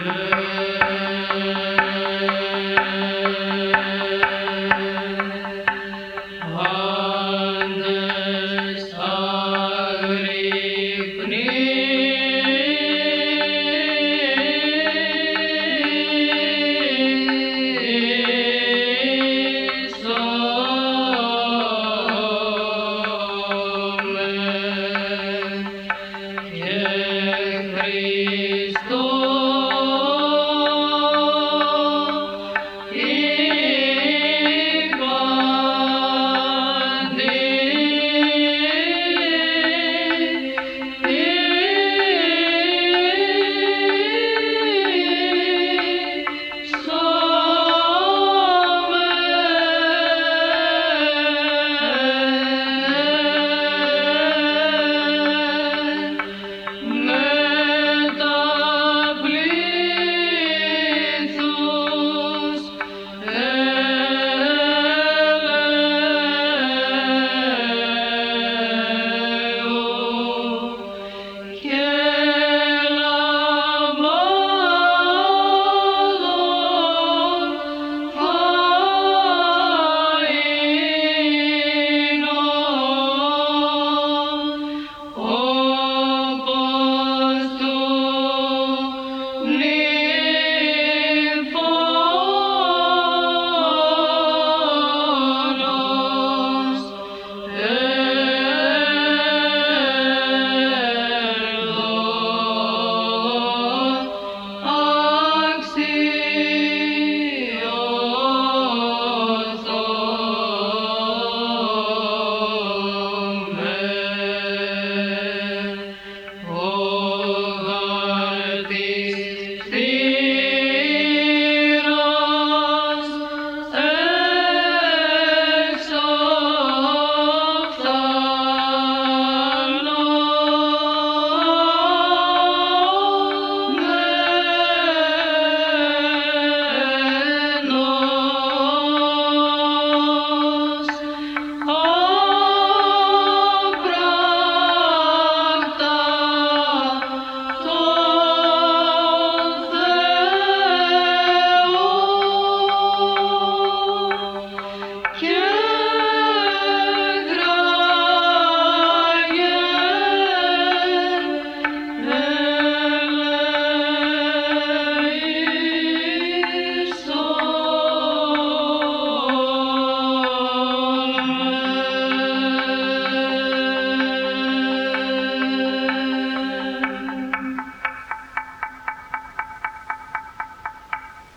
Amen.